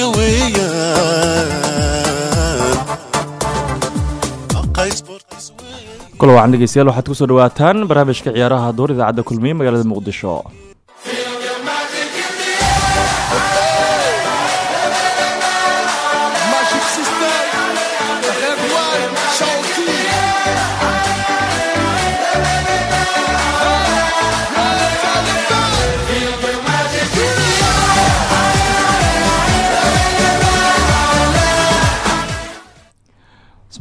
weeyaan kula wacan dhegeystayaal waxaad dhawaataan barnaamijka ciyaaraha duur idaacadda kulmiye magaalada muqdisho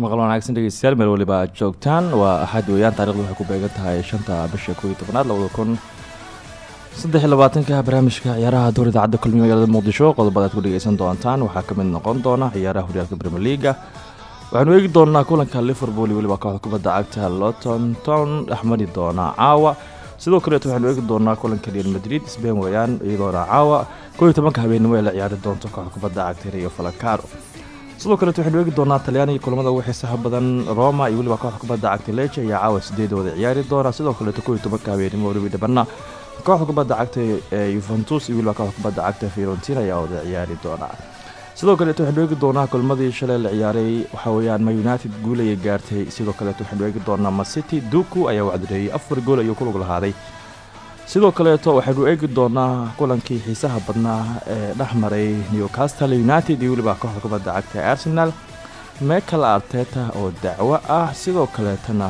ismaqal wanaagsan dhegeystayaal meel waliba aad joogtaan. Waa axad weeyaan taarikhdu waxay ku beegan tahay shanta bisha kooiyo tobanaad labada kun saddex labaatanka barnaamijka ciyaaraha duur idaacadda kulmiye magaalada muqdisho. Qodobada aad ku dhegeysan doontaan waxaa ka mid noqon doona ciyaaraha horyaalka premier leaga waxaanu eegi doonaa kulanka liverpool weliba kooxda kubadda cagta loton town dhexmari doona caawa. Sidoo kaleeto waxaanu eegi doonaa kulanka real madrid sbain weeyaan iyadoona caawa. Koo iyo tobanka habeenimo ee la ciyaari doonto kooxda kubadda cagta rio falacaro sidoo kaleeto waxaynu eegi doonaa talyaaniga kulamada ugu xiisaha badan roma iyo weliba kooxda kubadda cagta leche ayaa caawa sideedooda ciyaari doona sidoo kaleeto koo iyo tobanka habeenimo weliba dhabana kooxda kubadda cagta ee yuventus iyo weliba kooxda kubadda cagta fiorentina ayaa wada ciyaari doona sidoo kaleeto waxaynu eegi doonaa kulmadii shalay la ciyaaray waxaa weeyaan ma united guul ayay gaartay. Sidoo kaleeto waxaynu eegi doonaa macity duku ayaa wacdareeyey afar gool ayuu ku lug lahaaday sidoo kaleeto waxaynu eegi doonaa kulankii xiisaha badnaa ee dhex maray newcastle united iyo weliba kooxda kubadda cagta arsenal. Michael arteta oo dacwo ah. Sidoo kaleetana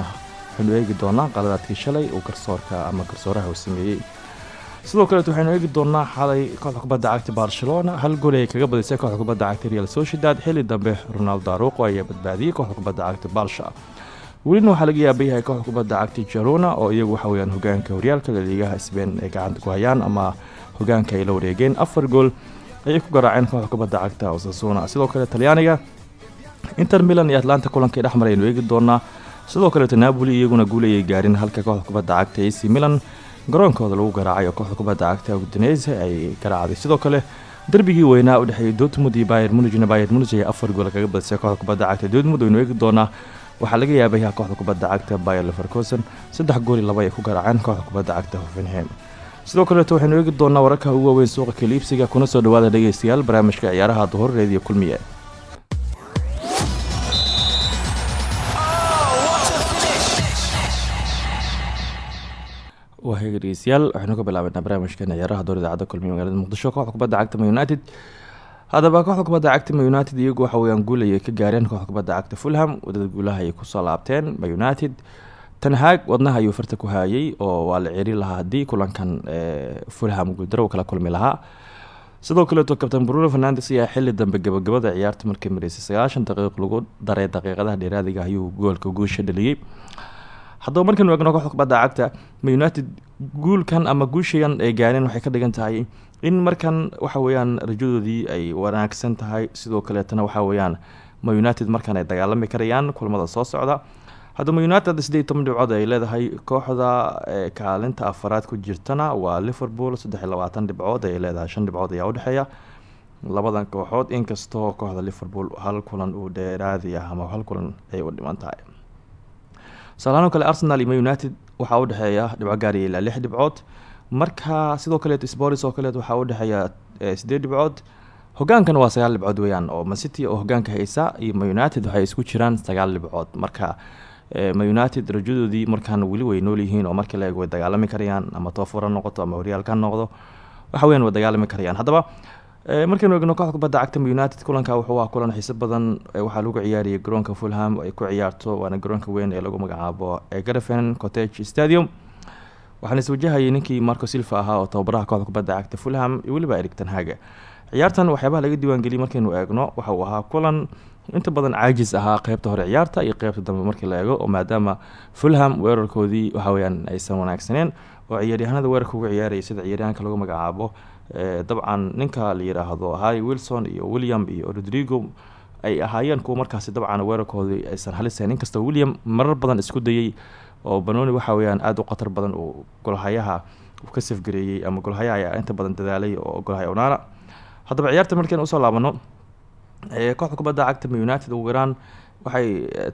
waxaynu eegi doonaa qaladaadkii shalay uu garsoorka ama garsooraha uu sameeyey. Sidoo kaleeto waxaynu eegi doonaa xalay kooxda kubadda cagta barcelona. Hal gool ayay kaga badisay kooxda kubadda cagta real sociedad. Xilli dambe ronaldo aruqo ayaa badbaadiyey kooxda kubadda cagta balsha welina waxaa laga yaaba yahay kooxda kubadda cagta jarona oo iyagu waxa weyaan hogaanka horyaalka laliigaha sbain ay gacanta ku hayaan ama hogaanka ay la wareegeen. Afar gool ayay ku garaaceen kooxda kubadda cagta osasuna. Sidoo kale talyaaniga inter milan iyo atlanta kulankay dhex maray aynu eegi doonaa. Sidoo kaleeto napoli iyaguna guul gaarin halka kooxda kubadda cagta ac milan. Garoonkooda lagu garaacay oo kooxda kubadda cagta udinese ay garaacday. Sidoo kale derbigii weynaa u dhexeeyay dortmund iyo bayer munigna bayer munig ayaa afar gool kaga badisay kooxda kubadda cagta dortmund. Aynu eegi waxaa laga yaabay kooxda kubadda cagta bayer leverkusen saddex gooli laba ay ku garaaceen kooxda kubadda cagta hoffenheim. Sidoo kaleeto waxaynu eegi doonaa wararka ugu waaweyn suuqa kaliibsiga kuna soo dhawaada dhegeystayaal barnaamijka ciyaaraha duhur reediyo kulmiye. Waahega dhegeystayaal waxaynu ka bilaabanaa barnaamijkan ciyaaraha door idaacadda kulmiye magaalada muqdisho kooxda cagta united haddaba kooxda kubadda cagta ma united iyagu waxa weyaan guul ayay ka gaareen kooxda kubadda cagta fulham. Wadada guulaha ayay ku soo laabteen ma united. Tanhaag wadnaha ayuu farta ku haayay oo waa la ceeri lahaa haddii kulankan fulham guuldaro kala kulmi lahaa. Sidoo kaleeto kabtan bruno fernandes ayaa xili dambe gabagabada ciyaarta markay mareysay sagaashan daqiiq lagu daray daqiiqadaha dheeraadiga ayuu goolka guusha dhaliyey haddaba markaynu eegno kooxda cagta ma united guulkan ama guushayan ay gaareen waxay ka dhigan tahay in markan waxa weeyaan rajadoodii ay wanaagsan tahay sidoo kaleetana waxa weeyaan ma united markan ay dagaalami karayaan kulamada soo socda. Haddaba united sideed toban dhibcood ay leedahay kooxda kaalinta afaraad ku jirtana waa liverpool. Saddex iyo ay leedahay shan dhibcood ayaa udhexeeya labadan kooxood inkastoo kooxda liverpool hal kulan uu dheeraadi ah ama hal kulan ay u dhiman tahay. Saalaano kale arsenal iyo united waxaa udhexeeya dhibco gaariya ilaa lix dhibcood marka sidoo kaleeto spors oo kaleet waxaa udhexeeya sideed dhibcood? Hogaankana waa sagaal dhibcood weyaan oo macity oo hogaanka haysa iyo ma united waxay isku jiraan sagaal dhibcood. Marka ma united rajadoodii markaan weli way nool yihiin oo markii la eeg way dagaalami karayaan ama toofura noqoto ama horyaalka noqdo waxa weyan way dagaalami karayaan. Haddaba markaynu eegno kooxda kubadda cagta united kulanka wuxuu ah kulan xiiso badan waxaa lagu ciyaariyay garoonka fulham ay ku ciyaarto waana garoonka weyn ee lagu magacaabo garafen cottage stadium waxaana iswajahayay ninkii marco silva ahaa oo tababaraha kooxda kubadda cagta fulham iyo weliba erigtan haga ciyaartan waxyaabaha laga diiwaangeliyay markaynu eegno waxa uu ahaa kulan inta badan caajis ahaa qeybta hore ciyaarta iyo qeybta dambe markii la eego oo maadaama fulham weerarkoodii waxaweyaan aysan wanaagsaneen oo ciyaaryahanada weerarka uga ciyaaraya sida ciyaaryahanka lagu magacaabo dabcan ninka la yiraahdo harry wilson iyo william iyo rodrigo ay ahaayeen kuwa markaasi dabcan weerarkoodii aysan halisayn. Inkastoo william marar badan isku dayey oo banoni waxa weyaan aada u khatar badan uu golhayaha ka safgareeyey ama golhayaha ayaa inta badan dadaalay oo golhaya onana haddaba ciyaarta markaynu u soo laabano kooxda kubadda cagta united ugu yaraan waxay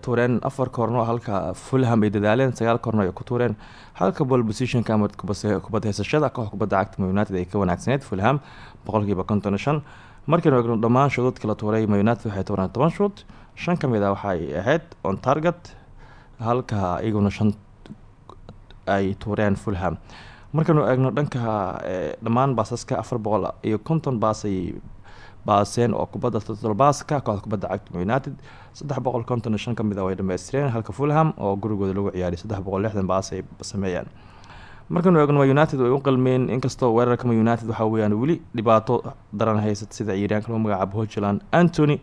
tuureen afar koorno halka fulham ay dadaaleen sagaal koorno ay ku tuureen. Halka ball positionka ama kubad haysashada kooxda kubadda cagta united ay ka wanaagsaneed. Fulham boqolkiiba konton shan. Markaynu eegno dhammaan shuduudka la tuuray united waxay tuureen toban shuud shan ka mid ah ahayd on target halka iyaguna shan ay tuureen fulham. Markaynu eegno dhanka dhammaan baasaska afar boqol iyo konton baasay baaseen oo kubadda total baaska kooxda kubadda cagta united saddex boqol konton shan ka mid a way dhameystireen halka fulham oo gurigooda lagu ciyaariy saddex boqol lixdan baas ay sameeyeen markaynu eegno united way u qalmeen inkastoo weerarka ma united waxaa weyaan weli dhibaato daran haysata sida ciyaaryaanka lagu magacaabo hogeland antony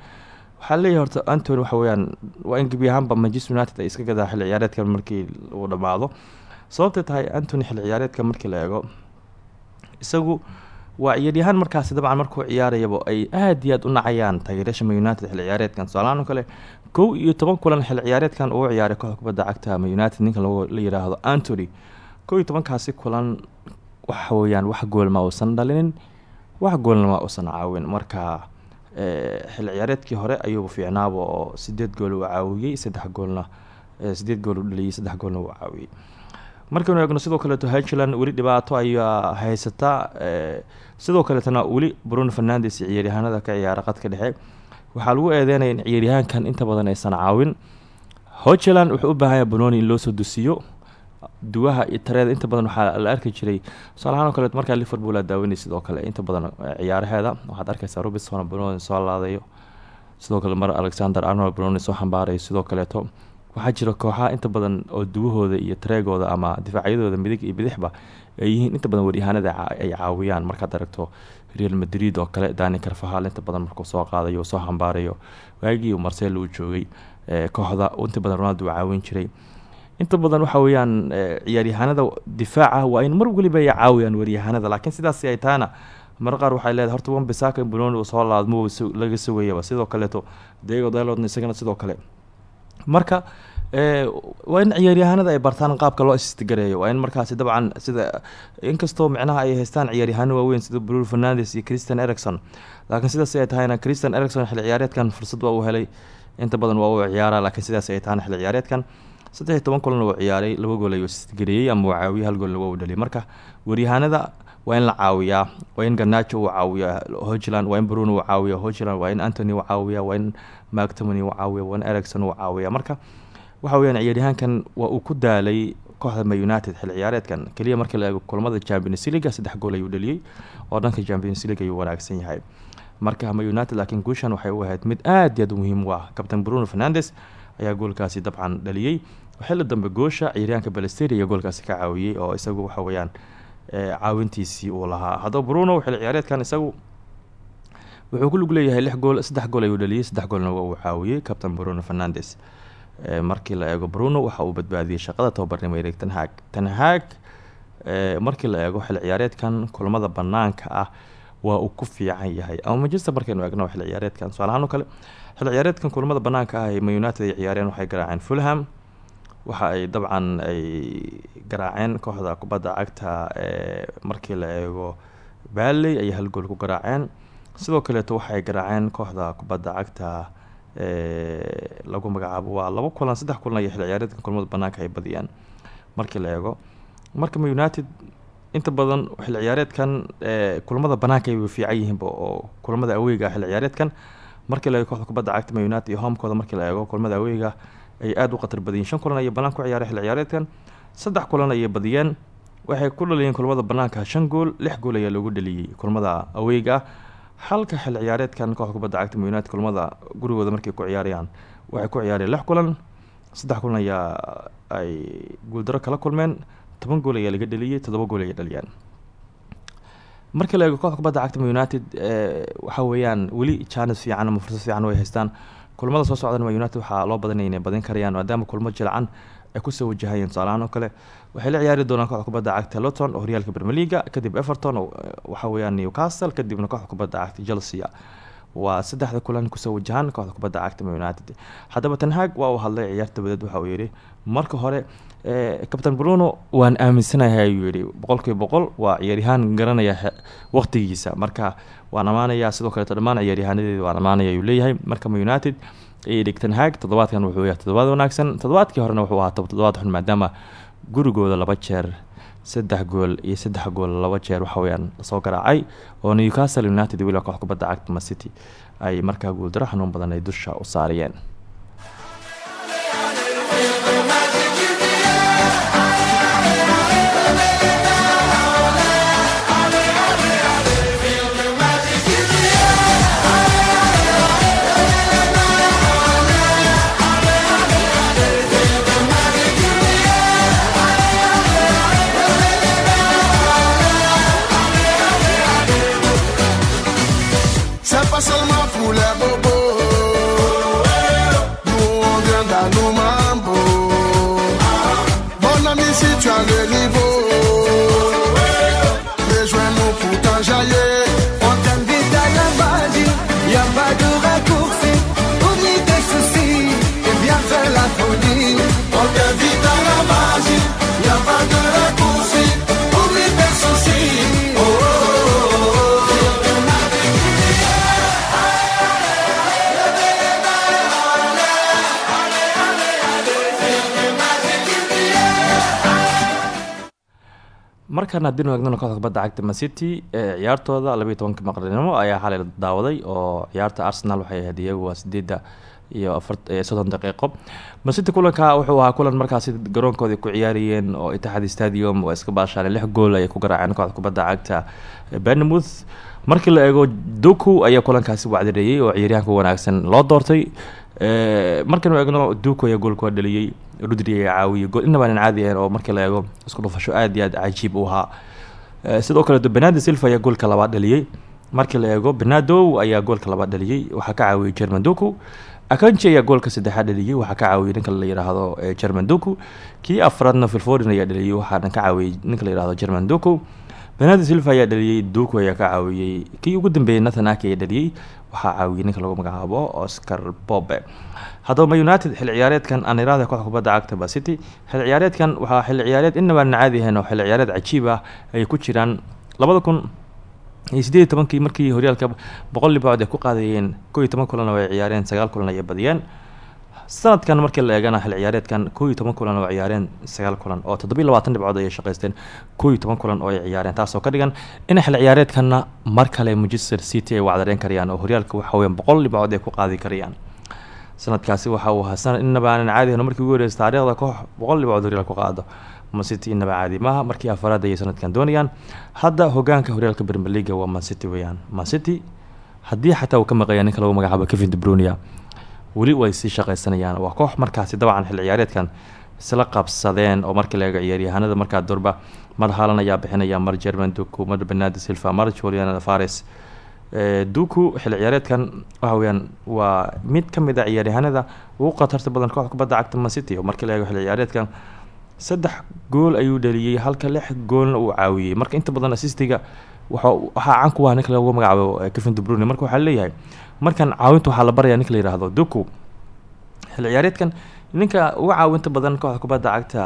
waxaa horta antony waxa weyaan waa in gebi ahaanba manchester united iska gadaa xilli ciyaareedkan markii uu dhammaado. Sababtay tahay antony xilli ciyaareedka markii la eego isagu waa ciyaaryahaan markaasi dabcan markuu ciyaarayaba ay aada iyo aad u nacayaan taageeryaasha ma united xilli ciyaareedkan tusaalahaan kale kow iyo toban kulan xilli ciyaareedkan uu ciyaaray kooxda cagta united ninka la yiraahdo antony kow iyo tobankaasi kulan waxa weyaan wax goolma uusan dhalinin wax goolnama uusan caawin. Marka xilli ciyaareedkii hore ayuuba fiicnaaba oo sideed gool uu caawiyey saddex goolna sideed gool u dhaliyay saddex goolna uu caawiyey. Markaynu eegno sidoo kaleeto hegland weli dhibaato ayaa haysata. Sidoo kaleetana weli bruno fernandes ciyaaryahaanada ka ciyaara qadka dhexe. Waxaa lagu eedeynaya in ciyaaryahaankan inta badan aysan caawin. Hogeland wuxuu u baahanya bononi in loo soo dusiyo duwaha iyo tareeda. Inta badan waxaa la arki jiray tusaalahaan oo kaleet markaa liverpool aad daawanay sidoo kale inta badan ciyaaraheeda waxaad arkaysaa robinson bononi soo laadayo sidoo kale mar alexander arnold bononi soo xambaarayo sidoo kaleeto waxaa jira kooxaha inta badan oo duwahooda iyo tareegooda ama difaacyadooda midig iyo bidixba ay yihiin. Inta badan waryahaanada ay caawiyaan markaad aragto real madrid oo kale. Dani carfahal inta badan markuu soo qaadayo soo xambaarayo waagii marcel uu joogay kooxda. Inta badan ronaldo uu caawin jiray inta badan waxa weyaan ciyaaryahaanada difaaca waa in mar weliba ay caawiyaan waryahaanada laakiin sidaasi ay tahana mar qaar waxay leedahay horta wambisaka in boloni soo laadmo laga sugayaba sidoo kaleeto diego dalodna isagana sidoo kale. Marka waa in ciyaaryahaanada ay bartaan qaabka loo assistgareeyo waa in markaasi dabcan sida inkastoo micnaha ay haystaan ciyaaryahaano waaweyn sida bruno fernandes iyo christian ericson laakiin sidaas ay tahayna christian ericson xilli ciyaareedkan fursad waa uu helay inta badan waa uu ciyaara laakiin sidaas ay tahayna xilli ciyaareedkan saddex toban kulan uu ciyaaray laba gool ayuu assistgareeyey ama uu caawiyey hal goolna waa uu dhaliyay marka waryahaanada waa in la caawiyaa waa in garnajo uu caawiya hogeland waa in bruno uu caawiya hogeland waa in antony uu caawiya waa in mactomony uu caawiya waa in ericson uu caawiya marka waxa weyaan ciyaaryahaankan waa uu ku daalay kooxda ma united xilli ciyaareedkan. Keliya markii la eego kulamada champions leaga saddex gool ayuu dhaliyey oo dhanka champions league ayuu wanaagsan yahay. Marka ma united laakiin guushan waxay u ahayd mid aad iyo aad u muhiim u ah. Kabtain bruno fernandes ayaa goolkaasi dabcan dhaliyey xilli dambe goosha ciyaaryahanka balesteri iyo goolkaasi ka caawiyey oo isagu waxa weyaan caawintiisii uu lahaa. Haddaba bruno xilli ciyaareedkan isagu wuxuu ku lug leeyahay lix gool saddex gool ayuu dhaliyey saddex goolna uu caawiyey captain bruno fernandes. Markii la eego bruno waxa uu badbaadiyey shaqada tababarnimo erig tanhaag tanhaag markii la eego xilli ciyaareedkan kulamada banaanka ah waa uu ku fiican yahay. Ama manchester markaynu eegno xilli ciyaareedkan. Tusaalahaan kale xilli ciyaareedkan kulamada banaanka ah ma united ay ciyaareen waxay garaaceen fulham waxa ay dabcan ay garaaceen kooxda kubadda cagta markii la eego balley ayay hal gool ku garaaceen. Sidoo kaleeto waxaay garaaceen kooxda kubadda cagta lagu magacaabo waa labo kulan saddex kulan iyo xilli ciyaareedkan kulamada banaanka ay badiyaan markii la eego. Marka ma united inta badan xilli ciyaareedkan kulamada banaanka ay fiican yihiinba oo kulamada xilli ciyaareedkan markii la eego kooxda kubadda cagta ma united iyo homekooda markii la eego kulamada aweyga ay aada u khatar badiyeen. Shan kulan ayay banaan ku ciyaaray xilli ciyaareedkan. Saddex kulan ayay badiyeen. Waxay ku dhaliyeen kulamada banaanka shan gool lix gool ayaa loogu dhaliyey kulamada aweyga halka xilli ciyaareedkan kooxda kubadda cagta united kulamada gurigooda markay ku ciyaarayaan waxay ku ciyaareen lix kulan. Saddex kulan ayaa ay guuldaro kala kulmeen. Toban gool ayaa laga dhaliyey toddoba gool ayay dhaliyeen. Markii la eego kooxda kubadda cagta ma united waxa weeyaan weli jaanis fiican ama fursad fiican way haystaan kulamada soo socdan ma united waxaa loo badanaya inay badin karayaan maadaama kulmo jilcan ay ku soo wajahayeen tusaalahaan oo kale. Waxay la ciyaari doonaan kooxda kubadda cagta loton oo horyaalka bermeliga kadib everton oo waxa weeyaan newcastle kadibna kooxda kubadda cagta chelsea. Waa saddexda kulan ku soo wajahaan kooxda kubadda cagta united. Haddaba tanhaag waa uu hadlay ciyaarta badeed waxa uu yidhi marka hore captain bruno waan aaminsanahay ayuu yihi boqolkiiba boqol waa ciyaaryahaan garanaya waqtigiisa. Marka waan amaanayaa sidoo kaleeto dhammaan ciyaaryahaanadeeda waan amaanaya ayuu leeyahay. Marka ma united dhig tanhaag toddobaadkan wuxuu yahay toddobaad wanaagsan. Toddobaadkii horena wuxuu ahaa toddobaad xun maadaama gurigooda laba jeer saddex gool iyo saddex gool laba jeer waxa weyaan la soo garaacay oo newcastle united weliba koox kubadda macity ay markaa guuldaro xanuun badan ay dusha u saariyeen markaan haddii eegno kooxda kubadda cagta macity ee ciyaartooda labayo tobanka maqribnimo ayaa xalay la daawaday oo ciyaarta arsenal waxay ahayd iyagu waa sideedda iyo soddon daqiiqo. Macity kulanka wuxuu ahaa kulan markaasi garoonkoodii ku ciyaarayeen oo itixaad stadium oo iska baashaanay lix gool ayay ku garaaceen kooxda kubadda cagta benmouth markii la eego duku ayaa kulankaasi wacdireeyey oo ciyaaryahanka wanaagsan loo doortay. Markaynu eegno duku ayaa goolka dhaliyey rudri ayaa caawiyey gool inabaanan caadi ahayn oo markii la eego isku dhufasho aad iyo aad cajiib u ahaa. Sidoo kaleeto benado silva ayaa goolka labaad dhaliyey markii la eego benadow ayaa goolka labaad dhaliyey waxaa ka caawiyey german duku akanji ayaa goolka saddexaad dhaliyey waxaa ka caawiyey ninka la yidhaahdo german duku kii afraadna filforin ayaa dhaliyey waxaana ka caawiyey ninka la yihahdo german duku benado silva ayaa dhaliyey duku ayaa ka caawiyey kii ugu dambeeyey nathan aki ayaa dhaliyey waxaa caawiyey ninka lagu magacaabo oscar bobe haddaba united xilli ciyaareedkan aan iraada kooxda kubadda cagta ba city. Xilli ciyaareedkan waxaa xilli ciyaareed inabaanan caadi ahayn oo xilli ciyaareed cajiib ah ay ku jiraan labada kun iyo sideed tobankii markii horyaalka boqol dhibcood ay ku qaadayeen koo iyo toban kulan oo ay ciyaareen sagaal kulan ayay badiyeen sanadkan markii la eegana xilli ciyaareedkan koo iyo toban kulan oo ciyaareen sagaal kulan oo toddobiyo labaatan dhibcood ayay shaqaysteen kulan oo ay ciyaareen. Taasoo ka dhigan in xilli ciyaareedkanna mar kale manchester city ay wacdareen karayaan oo horyaalka waxa weyan boqol dhibcood ay ku qaadi karayaan sanadkaasi waxa uu ahaa sanad aanan caadi ahayn markii ugu horeysa taariikhda koox boqol dhibcood horyaal ku qaado. Mancity inaba caadi maaha markii afaraad ayay sanadkan doonayaan. Hadda hogaanka horyaalka premier leaga waa mancity weyaan mancity haddii xataa uu ka maqaya ninka lagu magacaabo kevin debrunia weli way sii shaqaysanayaan waa koox markaasi dabcan xilli ciyaareedkan isla qabsadeen oo markii la eego ciyaaryahanada markaa durba mar haalan ayaa bixinaya mar german duku mar benado silva mar julian fares duku xilli ciyaareedkan waxa weyaan waa mid ka mid a ciyaaryahanada ugu khatarta badan kooxda kubadda cagta mancity oo markii la eego xilli ciyaareedkan saddex gool ayuu dhaliyey halka lix goolna uu caawiyey marka inta badan assistiga waxaa caan ku ah ninka lagu magacaabo kevin debrune marka waxaa leeyahay markan caawinta waxaa la baraya ninka la yihahdo duku. Xilli ciyaareedkan ninka uga caawinta badan kooxda kubadda cagta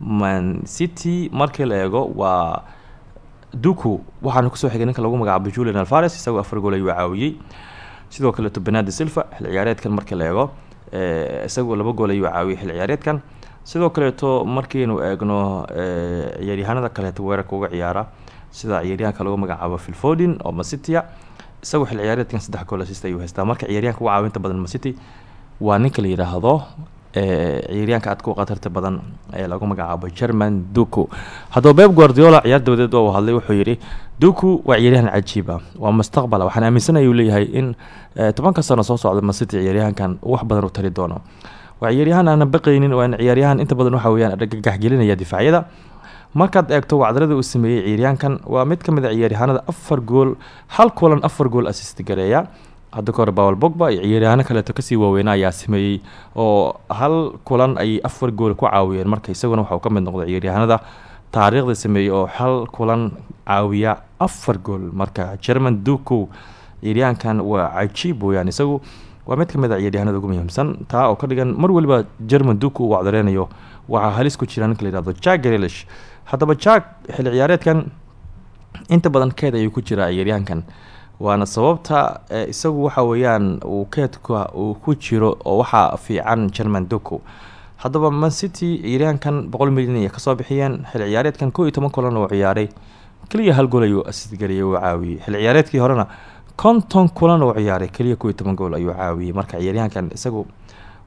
man city markii la eego waa duku. Waxaana ku soo xigay ninka lagu magacaabo julian alvares isagoo afar gool ayuu caawiyey. Sidoo kaleeto benado silva xilli ciyaareedkan markii la eego isagoo laba gool ayuu caawiyey xilli ciyaareedkan. Sidoo kaleeto markiinu eegno ciyaaryahanada kaleeto weerarka uga ciyaara. Sida ciyaaryahanka lagu magacaabo filfodin oo macitia xilli ciyaareedkan saddex gool assist ayuu haystaa. Marka ciyaaryahanka uga caawinta badan macity waa ninka la yidhaahdo ciyaaryahanka aadka u khatarta badan ee lagu magacaabo german duku. Haddaba beb guardiola ciyaar dabadeed uu hadlay wuxuu yidhi duku waa ciyaaryahan cajiib ah waa mustaqbala waxaan aaminsanaya uu leeyahay in tobanka sano soo socda macity ciyaaryahankan wax badan u tari doono. Waa ciyaaryahan aanan baqaynin waa ciyaaryahan inta badan waxa weyaan gagaxgelinaya difaacyada markaad eegto wacdarada uu sameeyey ciyaaryahankan waa mid ka mid a ciyaaryahanada afar gool hal kulan afar gool assist gareeya. Hadda ka hore bawel bogba iyo ciyaaryahaano kaleeto ka sii waaweyna ayaa sameeyey oo hal kulan ayay afar gool ku caawiyeen. Marka isaguna waxauu ka mid noqday ciyaaryahanada taariikhda sameeyey oo hal kulan caawiya afar gool. Marka german duku ciyaaryahankan waa cajiib weyaan isagu waa mid ka mid a ciyaaryahanada ugu muhiimsan taa oo ka dhigan mar waliba german duku uu wacdareynayo. Waxaa halis ku jira ninka la yihahdo haddaba jack xilli ciyaareedkan inta badan keed ayuu ku jiraa ciyaaryahankan. Waana sababta isagu waxa weeyaan uu keedka uu ku jiro oo waxaa fiican german haddaba man city ciyaaryahankan boqol milyan ayay ka soo bixiyeen xil ciyaareedkan koo iyo toban kulan oo ciyaaray. Keliya hal gool ayuu asisgeliyay uu caawiyey. Xil ciyaareedkii horena konton kulan oo ciyaaray keliya koo iyo toban gool ayuu caawiyey. Marka ciyaaryahankan isagu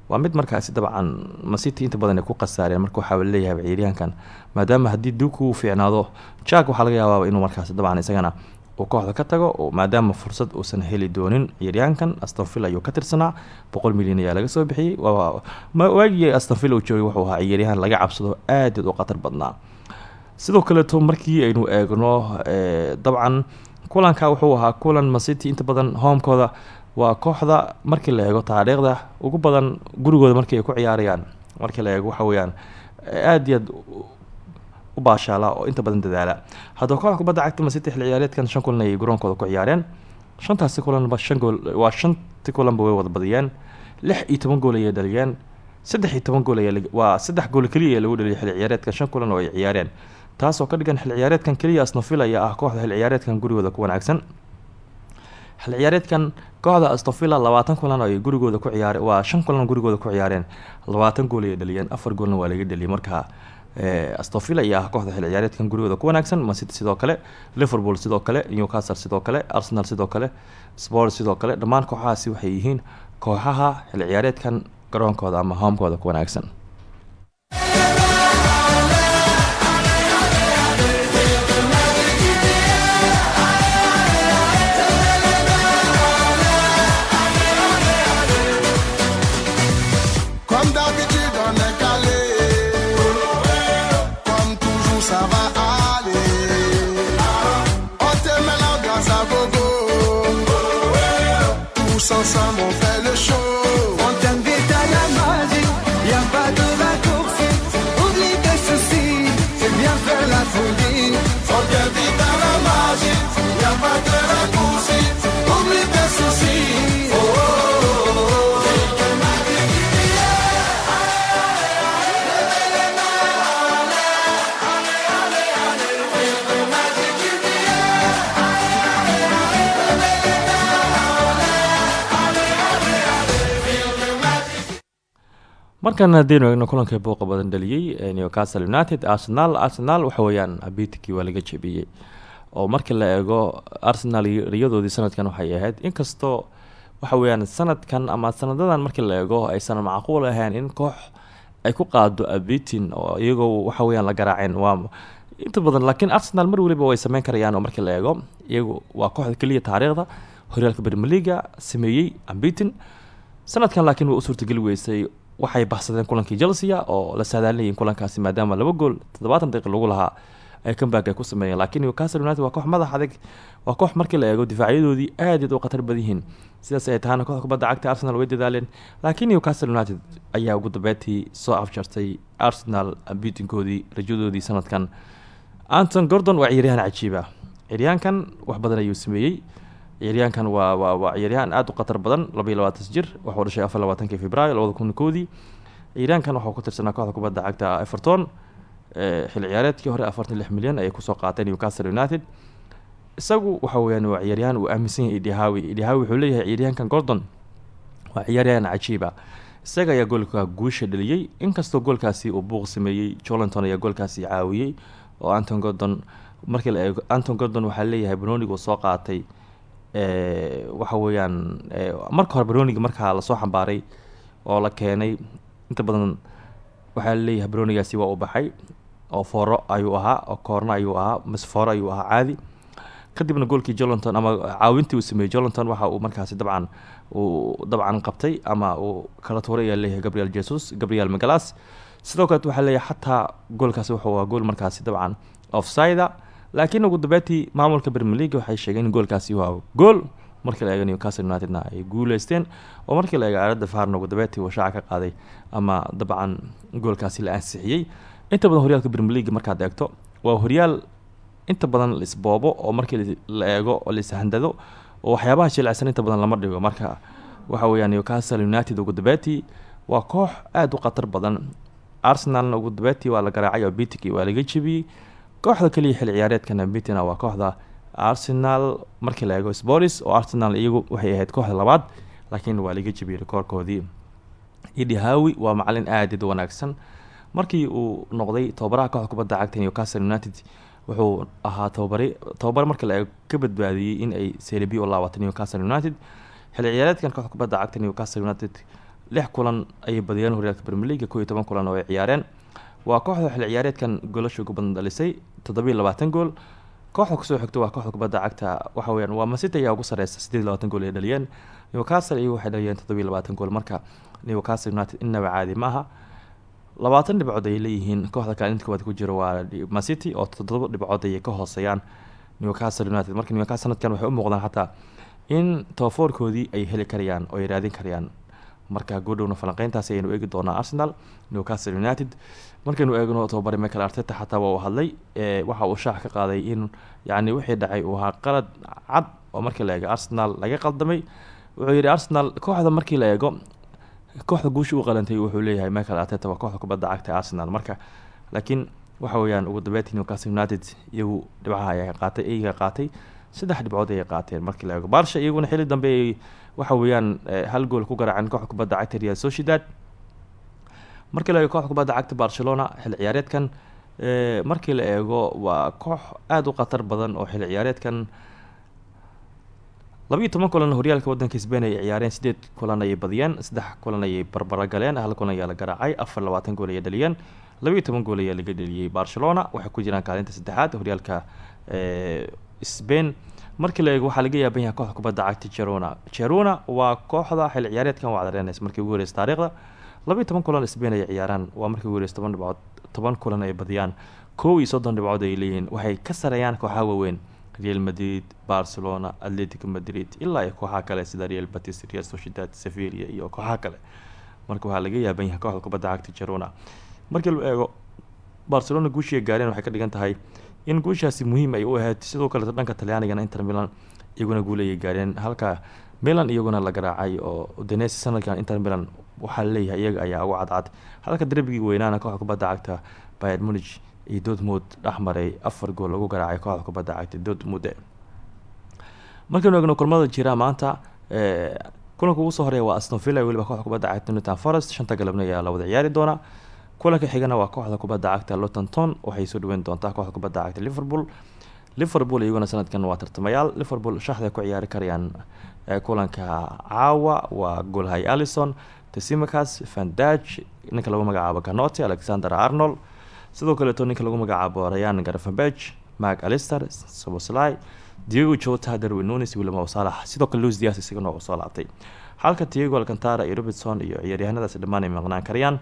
waa mid markaasi dabcan macity inta badan ay ku khasaareen marka waxaa leeyahay maadaama haddii duku uu fiicnaado jack waxaa laga yaabaa inuu markaasi dabcan isagana uu kooxda ka tago maadaama fursad uusan heli doonin. Ciyaaryahankan astonville ayuu ka tirsanaa. Boqol milyan ayaa laga soo bixiyey. Waagii astonville uu joogay wuxuu ahaa ciyaaryahan laga cabsado aadaed u khatar badnaa. Sidoo kaleeto markii aynu eegno dabcan kulanka wuxuu ahaa kulan macity inta badan hoomkooda waa kooxda markii la eego taariikhda ugu badan gurigooda markii ay ku ciyaarayaan markii la eego waxa weyaan aada iyo aad u baashaala oo inta badan dadaala. Haddaba kooxda kubadda cagta macity xil ciyaareedkan shan kulan ayay garoonkooda ku ciyaareen. Shantaasi kulanba shan gool waa shanti kulanba way wada badiyeen. Lix iyo toban gool ayay dhaliyeen. Saddex iyo toban gool waa saddex gool keliya lagu dhaliyay xil ciyaareedkan shan kulan oo ay ciyaareen. Taasoo ka dhigan xil ciyaareedkan keliya asnofil ayaa ah kooxda xil ciyaareedkan gurigooda ku wanaagsan. Xil ciyaareedkan kooxda astofila labaatan kulan ay gurigooda ku ciyaare waa shan kulan gurigooda ku ciyaareen. Labaatan gool ayay dhaliyeen afar goolna waa laga dhaliyay. Marka astofila ayaa ah kooxda xil ciyaareedkan gurigooda ku wanaagsan mancity sidoo kale liverpool sidoo kale newcastle sidoo kale arsenal sidoo kale sport sidoo kale. Dhammaan kooxahaasi waxay yihiin kooxaha xil ciyaareedkan garoonkooda ama hoomkooda ku wanaagsan markan haddaynu eegno kulankii booqa badan dhaliyey newcastle united arsenal arsenal waxa weeyaan abitikii waa laga jebiyey oo markii la eego arsenal riyadoodii sanadkan waxay ahayd inkastoo waxa weyaan sanadkan ama sanadadan markii la eego aysan macquul ahayn in koox ay ku qaado abitin oo iyagoo waxa weyaan la garaaceen waa inta badan laakiin arsenal mar waliba way sameyn karayaan oo markii la eego iyagu waa kooxda keliya taariikhda horyaalka bermeliga sameeyey ambitin sanadkan laakiin way u suurtageli weysay waxay baxsadeen kulankii chelsea oo la saadaalinayay kulankaasi maadaama laba gool toddobaatan daqiiq lagu lahaa ay comeback ay ku sameeyeen. Laakiin newcastle united waa koox madax adag waa koox markii la eego difaacyadoodii aad iyaad u khatar badan sidaas ay tahaana kooxda kubadda cagta arsenal way dadaaleen. Laakiin newcastle united ayaa ugu dambeyntii soo afjartay arsenal biitinkoodii rajadoodii sanadkan. Anton gordon waa ciyaaryahan cajiiba. Ciyaaryahankan wax badan ayuu sameeyey ciyaaryahankan waa waa waa ciyaaryahan aada u khatar badan laba iyo labaatan jir waxuu dhashay afar labaatankii februaayo labada kun koodii ciyaaryahankan waxuu ku tirsanaa kooxda kubadda cagta everton xil ciyaareedkii hore afartan lix milyan ayay ku soo qaateen newcastle united. Isagu waxa weyaan waa ciyaaryahan uu aaminsan yahay idhahawi idhahawi wuxuu leeyahay ciyaaryahankan gordon waa ciyaaryahan cajiiba. Isaga ayaa goolka guusha dhaliyey inkastoo goolkaasi uu buuq sameeyey jolinton ayaa goolkaasi caawiyey oo anton gordon markii anton gordon waxaa leeyahay banonig uu soo qaatay waxa weeyaan marka hore baroniga markaa la soo xambaaray oo la keenay inta badan waxaa la leeyahay baronigaasi waa u baxay oo fooro ayuu ahaa oo koorno ayuu ahaa mise fooro ayuu ahaa caadi. Kadibna goolkii jolinton ama caawintii uu sameeyey jolinton waxa uu markaasi dabcan uu dabcan qabtay ama uu kala tuuray ayaa leeyahay gabriel jesus gabriel magalas. Sidoo kaleet waxaa leeyahay xataa goolkaasi wuxuu ahaa gool markaasi dabcan offsida laakiin ugu dambeyntii maamulka bermeliga waxay sheegeen in goolkaasi waa gool. Markii la eego newcastle unitedna ay guuleysteen. Oo markii la eego aalada faarna ugu dambeyntii uu shaaca ka qaaday ama dabcan goolkaasi la ansixiyey. Inta badan horyaalka bermeliga markaad eegto waa horyaal inta badan laisboobo oo markii la eego oo laishandado oo waxyaabaha jilicsan inta badan lama dhigo. Marka waxa weeyaan newcastle united ugu dambeyntii waa koox aada u khatar badan. Arsenalna ugu dambeyntii waa la garaacay oo bitiki waa laga jebiyey kooxda keliya xil ciyaareedkan ambitina waa kooxda arsenal. Markii la eego spolis oo arsenal iyagu waxay ahayd kooxda labaad laakiin waa laga jebiyey rikoorkoodii. Idi hawi waa macalin aadid wanaagsan. Markii uu noqday tababaraha kooxda kubadda cagta newcastle united wuxuu ahaa tababare tababar marka la ka badbaadiyey in ay serbi u laabatay newcastle united. Xilli ciyaareedkan kooxda kubadda cagta newcastle united lix kulan ayay badiyeen horyaalka premier league koo iyo toban kulan oo ay ciyaareen waa kooxda xilli ciyaareedkan goolasha ugu dhalisay toddobiyo labaatan gool. Kooxda ku soo xigto waa kooxda kubadda cagta. Waxa weyaan waa masity ayaa ugu sareysa sideed labaatan gool ay dhaliyeen. Newcastle iyagu waxay dhaliyeen toddobiyo labaatan marka newcastle united innaba caadi ma aha labaatan dhibcood leeyihiin. Kooxda kaalinta koowaad ku jiro waa macity oo toddoba dhibcood ayay ka hooseeyaan newcastle united. Marka newcastle sanadkan waxay u muuqdaan xataa in tobafoorkoodii ay heli karayaan oo ay raadin marka goodhowna falanqeyntaasi ayaynu eegi doonaa arsenal. Newcastle united markaynu eegno tobabare michael arteta xataa waa uu hadlay waxa uu shaax ka qaaday in yani wixii dhacay uu ahaa qalad cad oo markii la eego arsenal laga qaldamay. Wuxuu yihi arsenal kooxda markii la eego kooxda guusha u qalantay wuxuu leeyahay michael arteta waa kooxda kubadda cagta arsenal. Marka laakiin waxa weeyaan ugu dambeyntii newcastle united iyagu dhibcaha ayaa qaatay iyaga qaatay saddex dhibcood ayay qaateen markii la eego. Barsha iyaguna xilli dambe waxa weeyaan hal gool ku garaaceen kooxda kubadda cagta real sociedad markii la eego kooxda kubadda cagta barcelona xilli ciyaareedkan markii la eego waa koox aada u khatar badan oo xilli ciyaareedkan. Labiiyo toban kulan horyaalka wadanka sbain ay ciyaareen sideed kulan ayay badiyeen saddex kulan ayay barbaro galeen hal kulan ayaa la garaacay afar gool ayay dhaliyeen. Labiiyo toban gool ayaa laga dheliyey barcelona waxay ku jiraan kaalinta saddexaad horyaalka sbain markii la eego waxaa laga yaaban yahay kooxda kubadda cagta jerona jerona waa kooxda xilli ciyaareedkan waa cadareynaysa markii ugu horeysa taariikhda labiiyo toban kulan sbain ay ciyaaraan. Waa markii ugu toban dhibcood toban kulan ay badiyaan. Kow iyo soddon dhibcood ay leeyihiin. Waxay ka sareeyaan kooxaha waaweyn real madrid barcelona atletico madrid ilaa iyo kooxaha kale sida real batis real sociedad sevilia iyo kooxaha kale. Marka waxaa laga yaaban kooxda kubadda cagta jerona markii la eego barcelona guushii gaareen waxay ka dhigan tahay in guushaasi muhiim ay u ahayd. Sidoo kaleeto dhanka talyaanigana inter milan iyaguna guul ayay gaareen. Halka milan iyaguna la garaacay oo udanesi sanadkan inter milan waxaa la leeyahay iyaga ayaa ugu cadcad. Halka darbigii weynaana kooxda kubadda cagta bayern munich iyo dortmund dhexmaray afar gool lagu garaacay kooxda kubadda cagta dortmund. Markaynu eegno kulmada jira maanta kulanka ugu soo horreeya waa aston villa weliba kooxda kubadda cagta newton forest shanta galabna ayaa la wada ciyaari doonaa kulanka xigana waa kooxda kubadda cagta lotonton waxay soo dhaweyn doontaa kooxda kubadda cagta liverpool. Liverpool iyaguna sanadkan waa tartamayaal liverpool shaxday ku ciyaari karayaan kulanka caawa waa golhay allison tesimakas vandaj ninka lagu magacaabo ganote alexander arnold. Sidoo kaleeto ninka lagu magacaabo rayan garfambeg mark alister soboslai diego jota darwin nunes william salax sidoo kale luis dias isagana oo soo laabtay. Halka tiago alcantara iyo robertson iyo ciyaaryahanadaasi dhammaan ay maqnaan karayaan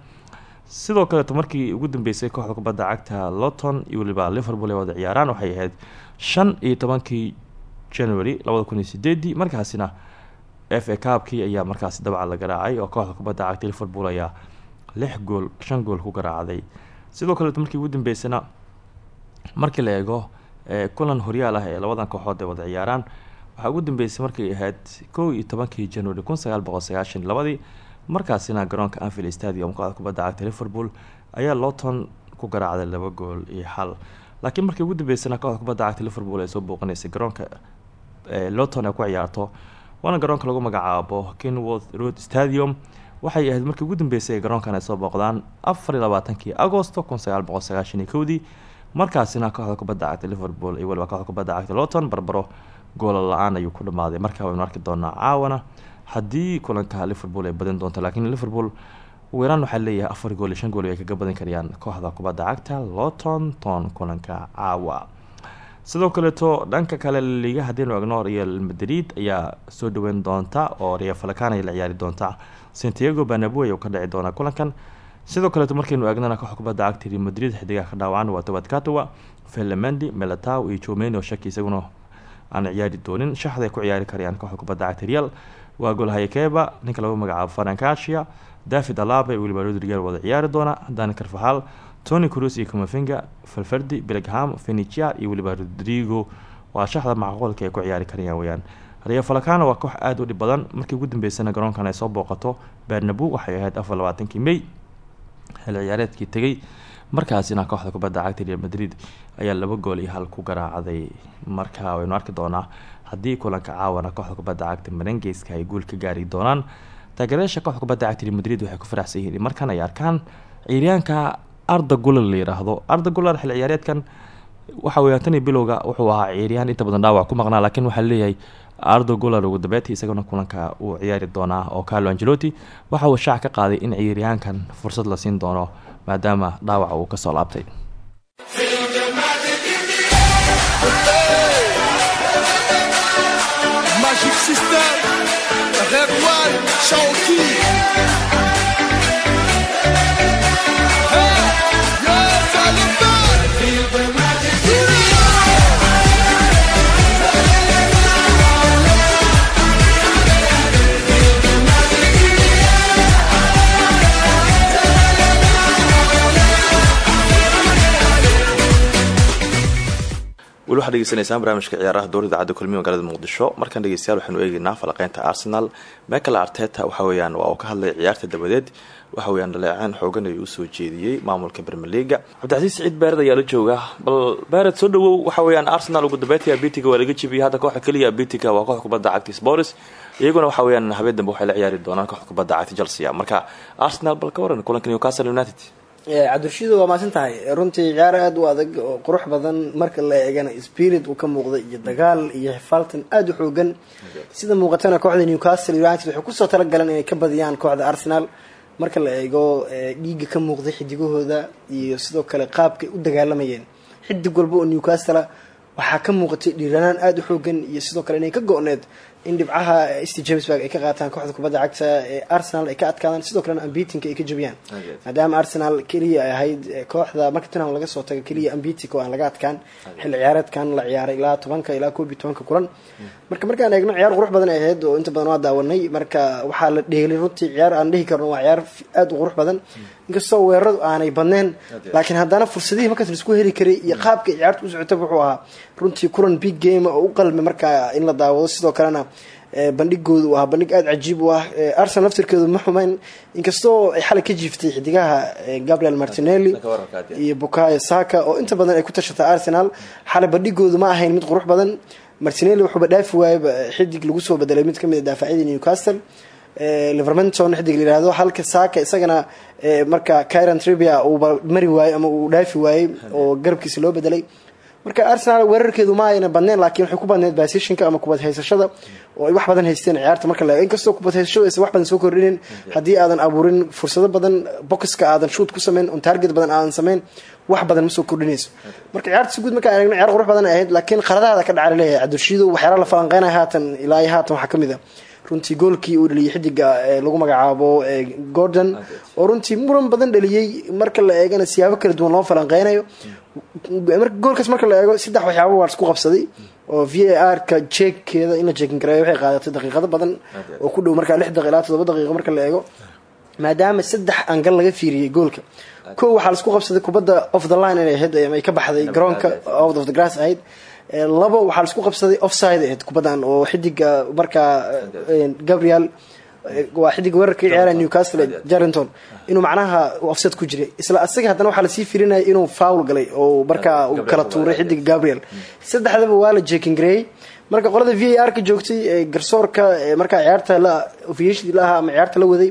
sidoo kaleeto markii ugu dambeysay kooxda kubadda cagta loton iyo liverpool ay wada ciyaaraan waxay ahayd shan iyo tobankii january labada kun iyo sideedii markaasina f a cabkii ayaa markaasi dabca la garaacay oo kooxda kubadda cagta liverpool ayaa lix gool shan gool ku garaacday. Sidoo kaleeto markii ugu dambeysana markii la eego kulan horyaal ah ee labadan kooxood ay wada ciyaaraan waxaa ugu dambeysay markay ahayd kow iyo tobankii january kun sagaal boqol sagaashan labadii markaasina garoonka anfield stadium kooxda kubadda cagta liverpool ayaa lowton ku garaacday laba gool iyo xal laakiin markii ugu dambeysana kooxda kubadda cagta liverpool ay soo booqanaysay garoonka lowton ay ku ciyaarto waana garoonka lagu magacaabo kenworth road stadium. Waxay ahayd markii ugu dambeysay garoonkan ay soo booqdaan afar iyo labaatankii agosto kun sagaal boqol sagaashan markaasina kooxda kubadda cagta liverpool iyo waliba kooxda kubadda cagta lowton barbaro goola la'aan ayuu ku dhamaaday markaa waynu arki doonaa caawana. Haddii kulanka liverpool ay badin doonto laakiin liverpool weeraan waxaa leeyahay afar gool iyo gool ay kaga badin karayaan kooxda kubadda cagta lowton ton kulanka caawa sidoo kaleeto dhanka kale liga haddiinu egno real madrid ayaa soo dhaweyn doonta oo real falakan ay la ciyaari doonta santiago banabu ayuu ka dhici doonaa kulankan. Sidoo kaleeto markaynu eegnana kooxda kubadda cagta real madrid xidigaha ka dhaawacan waa tobad katowa felamendi melatow iyo jomeni oo shaki isaguna aan ciyaari doonin. Shaxday ku ciyaari karayaan kooxda kubadda cagta real. Waa golhayakeba ninka lagu magacaabo farancasia david alaba iyo weliba rodrigal wada ciyaari doona. Dani carvahal tony cruz iyo kamafinga falfardi bellingham fenicia iyo weliba rodrigo waa shaxda macquulka ay ku ciyaari karayaan weyaan real falacano waa koox aada u dhib badan markii ugu dambeysana garoonkan ay soo booqato bernabu waxay ahayd afar labaatankii may xil ciyaareedkii tegay markaasina kooxda kubadda cagta real madrid ayaa laba gool iyo hal ku garaacday. Marka waynu arki doonaa haddii kulanka caawana kooxda kubadda cagta marengeyska ay guul ka gaari doonaan taageerayaasha kooxda kubadda cagta real madrid waxay ku faraxsan yihiin in ay arkaan ciyaaryahanka arda gulan la yiraahdo. Arda gulan xil ciyaareedkan waxa weeyaan tani bilowga wuxuu ahaa ciyaaryahan inta badan dhaawac ku maqnaa laakiin waxaa leeyahay ardo gulan ugu dambeyti isagana kulanka uu ciyaari doonaa oo carlo angelotti waxa uu shaac ka qaaday in ciyaaryahankan fursad la siin doono maadaama dhaawaca uu ka soo laabtay dhegeysanaysaan barnaamijka ciyaaraha dowr idaacadda kulmiye magaalada muqdisho. Markaan dhegeystayaal waxaanu eegeynaa falaqeynta arsenal. Michael arteta waxa weeyaan waa uu ka hadlay ciyaarta dabadeed. Waxa weeyaan dhaleeceen xoogan ayuu u soo jeediyey maamulka leaga cabdicasiis siciid baared ayaa la jooga bal baared soo dhawow waxa weeyaan arsenal ugu dambeyntii abitiga waa laga jebiyey. Hadda kooxda keliya abitiga waa kooxda kubadda cagta spors iyaguna waxa weeyaan habeen dambe waxay la ciyaari doonaan kooxda kubadda cagta chelsea. Marka arsenal bal ka waran kulanka newcastle united cabdirshiido waa maasan tahay. Runtii ciyaar aada u adag oo qurux badan marka la eegana spirit uu ka muuqday iyo dagaal iyo xifaaltan aada u xoogan. Sida muuqatana kooxda newcastle united waxay ku soo talagaleen inay ka badiyaan kooxda arsenal. Marka la eego dhiiga ka muuqday xidigahooda iyo sidoo kale qaabkay u dagaalamayeen. Xidig walba oo newcastle waxaa ka muuqatay dhiiranaan aada u xoogan iyo sidoo kale inay ka go-need in dhibcaha st jamesburg ay ka qaataan kooxda kubadda cagta ee arsenal ay ka adkaadaan. Sidoo kalena ambitinka ay ka jabiyaan maadaama arsenal keliya ay ahayd kooxda marka tunham laga soo tago keliya ambitinka oo aan laga adkaan. Xilli ciyaareedkan la ciyaaray ilaa tobanka ilaa koob iyo tobanka kulan. Marka markaan eegno ciyaar qurux badan ay ahayd oo inta badan waa daawanay. Marka waxaa la dheelay runtii ciyaar aan dhihi karno waa ciyaar aada u qurux badan inkastoo weeraradu aanay badneen laakiin haddana fursadihii markaas la isku heli karay iyo qaabka ciyaarta u socota wuxuu ahaa runtii kulan big game oo u qalmay markaa in la daawado. Sidoo kalena bandhigooda u ahaa bandhig aada cajiib u ah. Arsenal laftirkeedu ma xumayn. Inkastoo ay xalay ka jiiftay xidigaha gabriel martinelli iyo bukayo saka oo inta badan ay ku tashatay arsenal xalay bandhigoodu ma ahayn mid qurux badan. Martinelli wuxuuba dhaafi waayeba xidig lagu soo bedelay mid ka mid a daafacyadii newcastle livermenton xidig la yihahdo halka saka isagana marka kyran tribia uuba mari waayey ama uu dhaafi waayey oo garabkiisa loo bedelay. Marka arsenal weerarkeedu ma ayna badneen laakiin waxay ku badneed basishinka ama kubad haysashada oo ay wax badan haysteen ciyaarta marka la inkastoo kubad haysashadu aysan wax badan soo kordhinin haddii aadan abuurin fursado badan boxka aadan shoot ku sameyn on target badan aadan sameyn wax badan ma soo kordhinayso. Marka ciyaarta si guud markaan eegno ciyaar qurux badan ay ahayd laakiin qaladaada ka dhacay leeyahay. Cabdirshiido waxyaala la falanqeynaya haatan ilaa haatan waxaa ka mid a runtii goolkii uu dhaliyay xidiga lagu magacaabo gordon. Oo runtii muran badan dhaliyey marka la eegana siyaabo kala duwan loo falanqeynayo. Goolkaas marka la eego saddex waxyaaba waa isku qabsaday. Oo v a r ka jeegkeeda in la jeekin gareeyo waxay qaadatay daqiiqado badan oo ku dhow markaa lix daqiiq ilaa toddoba daqiiqo marka la eego. Maadaama saddex angal laga fiiriyey goolka. Ko waxaa la isku qabsaday kubadda off the line inay ahayd ay ka baxday garoonka out of the grass ahayd labo waxaa la isku qabsaday offside ahayd kubaddan oo xidiga markaa gabriel waa xidiga weerarka ciyaara newcastle jarrington inuu macnaha offset ku jiray. Isla asaga haddana waxaa la sii firinaya inuu foul galay oo markaa uu kala tuuray xidiga gabriel. Saddexdaba waa la jekin gareeyey marka qolada v a r ka joogtay garsoorka markaa ciyaarta la ofiyashdi la ahaa ama ciyaarta la waday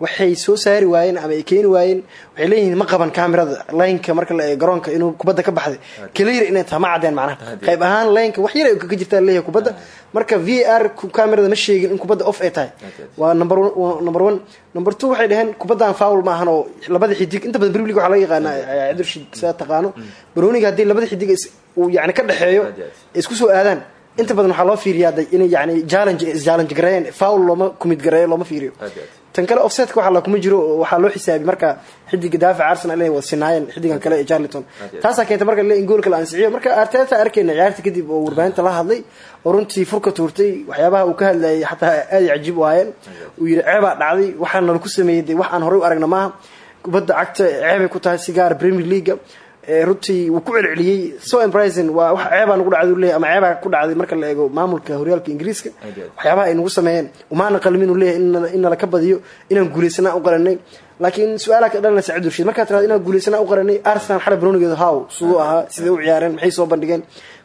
waxay soo saari waayeen ama ay keeni waayeen. Waxay leeyihiin ma qaban camerada laynka marka la garoonka inuu kubadda ka baxday. Clear inay tahay ma cadeen macnaha. Qayb ahaan laynka wax yar ay kaga jirtaa leeyahay kubadda. Marka v r camerada ma sheegin in kubadda off ay tahay. Waa number number one. Number two waxay dhaheen kubaddan foul ma ahan oo labada xidig. Inta badan league waxaa laga yaqaanaa cabdirshid saa taqaano. Baroniga haddii labada xidig uu yani ka dhexeeyo isku soo aadaan. Inta badan waxaa loo fiiriyaa inay yani challenge challenge gareeyeen foul looma kumid gareeyo looma fiiriyo tan kale offsetka waxaa la kuma jiro waxaa loo xisaabi marka xidiga daafaca arsenal inay wada sinaayeen xidigan kale ee charlton. Taasaa keenta marka goolka la ansixiyo. Marka arteta arkeyna ciyaarta kadib oo warbaahinta la hadlay oo runtii furka tuurtay waxyaabaha uu ka hadlayay xataa aad i cajiib u ahaayeen. Uu yidhi ceebaa dhacday waxaa nalaku sameeyey de wax aan horey u aragna maaha. Kubadda cagta ceebay ku tahay sigaar premier leaga runtii wuu ku celceliyey. So embricin waa wax ceebaa nagu dhacday leeyahy ama ceebaa ku dhacday marka la eego maamulka horyaalka ingiriiska. Waxyaabaha ay nagu sameeyeen. Umaana qalmin uu leeyahay in nala ka badiyo inaan guulaysanaa u qaranay. Laakiin su'aalaha ka dhalanaysa cabdirashiid markaa tiraado inaan guulaysanaa u qaranay arsenal xalay baronigeedu haw siduu ahaa siday u ciyaareen maxay soo bandhigeen?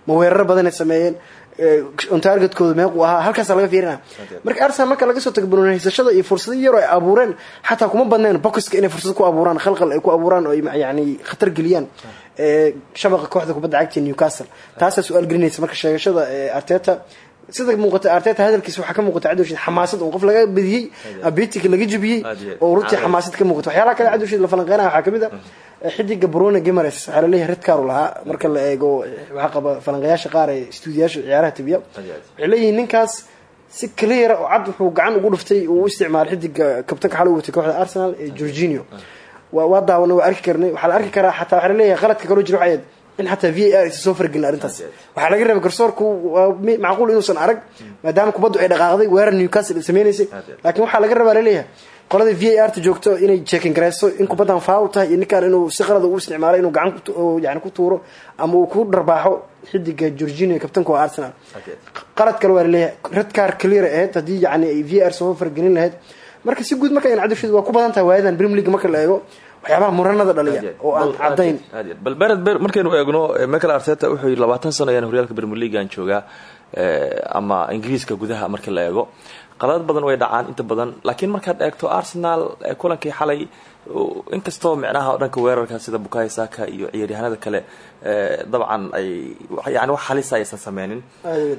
Ma weeraro badanay sameeyeen eh, on targetkooda meequu ahaa halkaasa laga fiirina. Marka arsenal marka laga soo tago banooni haysashada iyo fursado yar oo ay abuureen xataa kuma badneen boxka inay fursad ku abuuraan khalqal ay ku abuuraan oo ay yani khatar geliyaan. Eh, shabaqa kooxda kubadda cagta newcastle. Taasaa su'aal gelinaysa marka sheegashada eh, arteta. Sida muuqata arteta hadalkiisa waxaa ka muuqata cadowshiid xamaasad oo qof laga badiyey abetika laga jebiyey oo runtii xamaasad ka muuqata. Waxyaalaha kale cadowshiid la falanqeynaya waxaa ka mid ah xidiga bruno gimares waxaa la leeyahay red card uu lahaa marka la eego waxaa qaba falanqeyaasha qaar ee stuudiyaasha ciyaaraha aad. waxay leeyihiin ninkaas si clear oo cad wuxuu gacan ugu dhuftay uu u isticmaalay xidiga kabtanka xal u watay kooxda arsenal ee jorginio waa waa daawana waa arki karnay. Waxaa la arki karaa xataa waxaa la leeyahay qaladka kaloo jira waxay ahayd in xataa v a r soo fargelin arrintaas. Waxaa laga rabay garsoorku waa macquul inuusan arag maadaama kubaddu ay dhaqaaqday weerar newcastle ay sameynaysay laakiin waxaa laga rabaa la leeyahay qolada v a r ta joogto inay checking gareyso in kubaddan foul tahay iyo ninkaan inuu si qalada u isticmaalo inuu gacan oo yani ku tuuro ama uu ku dharbaaxo xidiga jorginio kabtanka waa arsenal. Qalad kale waa la leeyahay red car clear ahayd haddii yani ay v r soo fargelin lahayd marka si guud marka in cabdishid waa ku badan tahay waayadan premier league marka la eego waxyaabaha muranada dhaliya oo aan cadayn bal bered ber markaynu eegno eh, michael arteta wuxuu yidhi labaatan sano ayaan horyaalka premier league aan joogaa eh, ama ingiriiska gudaha marka la eego qalad badan way dhacaan inta badan laakiin markaad eegto arsenal kulankii xalay inkastoo micnaha dhanka weerarka sida bukayo saka iyo ciyaaryahanada kale eh, dabcan ay yani wax halisa aysan sameynin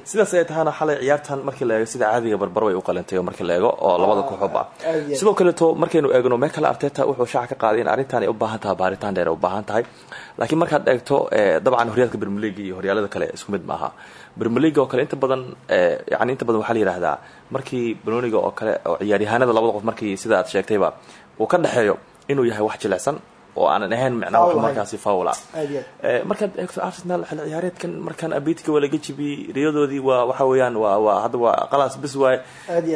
sidaas ay xalay ciyaartan markii la eego sida caadiga barbar way u qalantay oo markii la eego oo labada kooxoba iyo aad. sidoo kaleeto markaynu eegno michael arteta wuxuu shaaca ka qaaday in arrintan ay u baahan tahay baaritaan dheer ay u baahan tahay. Laakiin markaad eegto eh, dabcan horyaalka league iyo horyaalada kale isku mid maaha. League oo kale inta badan eh, yani inta badan waxaa la yidhahdaa markii banoniga oo kale oo ciyaaryahanada labada qof markii sida aad sheegtayba uu ka dhexeeyo inuu yahay wax jilicsan oo aanan ahayn wax ahayn. markaasi fawla markaad eegto arsenal xilli ciyaareedkan markaan abitka waa laga jibiyey riyadoodii waa waxa weeyaan waa waa hadda waa qalaas bis waaye.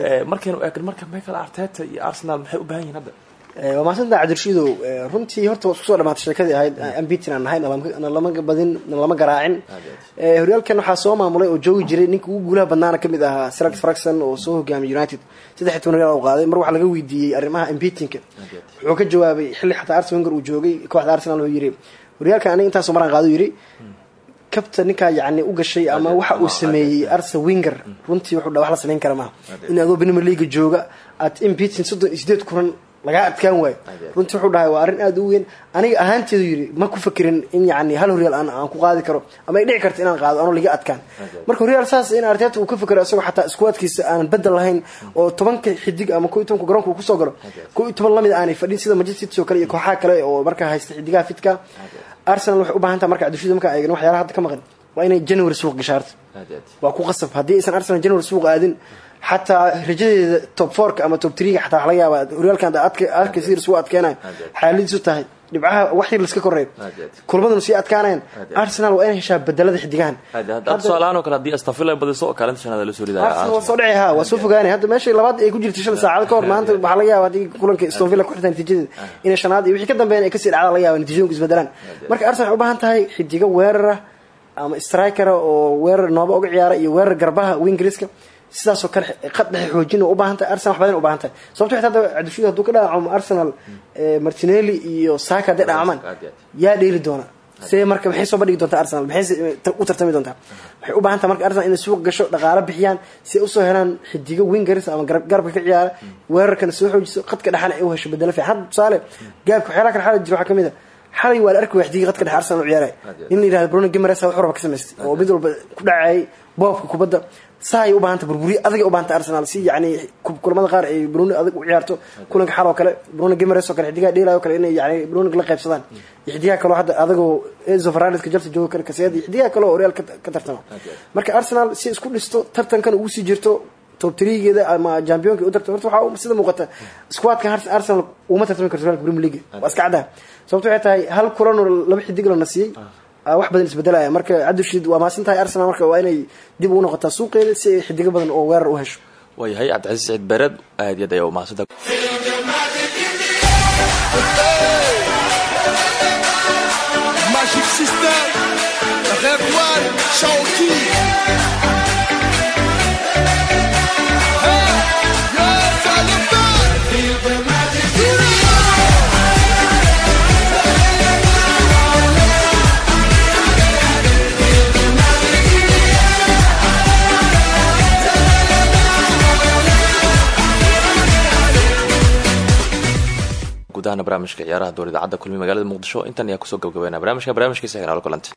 Eh, markaynu eegno marka michael arteta iyo arsenal maxay u baahan yihiin hadda waa mahadsantaha cabdirashiidow Eh, runtii horta waa isku soo dhamaatay sheekadii ahayd. Ambitin aan nahay nalama- badin nalama garaacin. Eh, horyaalkan waxaa soo maamulay oo joogi jiray ninka ugu guulaha badnaana ka mid ahaa sir alex ferguson oo soo hogaamiyay united. Saddex toban horyaal u qaaday. Mar waxaa laga weydiiyey arrimaha ambitinka wuxuu ka jawaabay xilli xataa arsenal wenger uu joogay kooxda arsenal wuxuu yidhi horyaalkan aniga intaasoo maraan qaado yidhi kabta ninkaa yani u gashay ama waxa uu sameeyey arse winger runtii wuxuu dha wax la samayn kara maaha. In adoo premier league jooga aad impeaching soddon iyo sideed kulan lagaa adkaan waayo runtii wuxuu dhahay waa arrin aada u weyn. Aniga ahaanteedu yidhi ma ku fakirin in yani hal horyaal aan aan ku qaadi karo ama ay dhici karto inaan qaado anoo liga adkaan. Marka horyaal saas in arteta uu ka fikiro isagoo xataa squadkiisa aanan bedel lahayn oo tobanka xidig ama ko iyo tobanka garoonka uu ku soo galo ko iyo toban la mid aanay fadhin sida manchester city oo kale iyo kooxaha kale oo markaa haysta xidigaha fitka. Arsenal waxay u baahan tahay marka cabdishida markaa eegno waxyaalaha hadda ka maqan. Waa inay january suuq gashaarto. Waa ku qasab. Haddii aysan arsenal january suuq aadin xataa rajadeeda top fourka ama top threega xataa waxa laga yaabaa horyaalkan adka sida isugu adkeenayo xaaladiisu tahay. Dhibcaha wax yar laska koreeyo kulmadanu sii adkaanayan arsenal waa inay heshaa bedelada xidigahan tusaalahaan oo kale haddii astafil ay badiso kaalinta shanaad la soo arsenal waa soo dhici ha waa soo fogaanay hadda meeshay labaad ay ku jirtay shan saacado ka hor maanta waxaa laga yaaba haddii kulanka aston villa ku xirtaan natiijadeeda inay shanaad iyo wixii ka dambeeyana ay ka sii dhacda laga yaaba natiijooyinku isbedelaan marka arsenal waxay u baahan tahay xidigo weerara ama strikera oo weerar nooba uga ciyaara iyo weerar garbaha wingriska sidaasoo kale qad dhexe xoojin oo u baahan tahay arsenal wax badan u baahan tahay. Sababto waxay hadda cabdishuud hadduu ka dhaawacmo arsenal martinelli iyo saka hadday dhaawamaan yaa dheeli doona. See marka maxay soo bandhigi doontaa arsenal? Maxay u tartami doontaa? Waxay u baahan tahay marka arsenal inay suuq gasho dhaqaalo bixiyaan si ay u soo helaan xidigo wingers ama garabka ka ciyaara weerarkana soo xoojiso qadka dhexana ay u hesho bedelo fiican. Hadda tusaale gaabka waxyaalaha kale xala jiro waxaa ka mid a xalay waa la arki qadka dhexe arsenal u ciyaaraya nin la yihahdo bruno gimares wax raba ka samaystay oo mid walba ku dhacayay boobka kubadda saay u baahanta burburiye adag u baahanta arsenal. Si yani kulamada qaar ay bruno adag u ciyaarto kulanka xal kale bruno gimares kale xidigaha dheelay kale inay yani bruno la qaybsadaan. Xidigaha kaloo hadda adagoo enzo fernandes ka jalta jooga kale kaseed xidigaha kale oo real ka tartama. Marka arsenal si isku dhisto tartankan ugu sii jirto top trigeeda ama championka u tarto horta waxaa sida muuqata squadka arsenal uma tartami karto realka premier league. Waa iska caddaha sababto tahay hal kulan oo laba xidig la nasiyey wax badan isbedelaya. Marka cabdishid waa maasan tahay arsenal marka waa inay dib ugu noqotaa suuqeeda si ay xidigo badan oo weerar u hesho. Waayahay cabdicasiis saciid beereed aad iyo aad ayaa umahadsanta guud ahaana barnaamijka ciyaaraha door idaacadda kulmi magaalada muqdisho intan ayaa ku soo gabagabeynaa barnaamijka barnaamijkiisa heraalo kulanti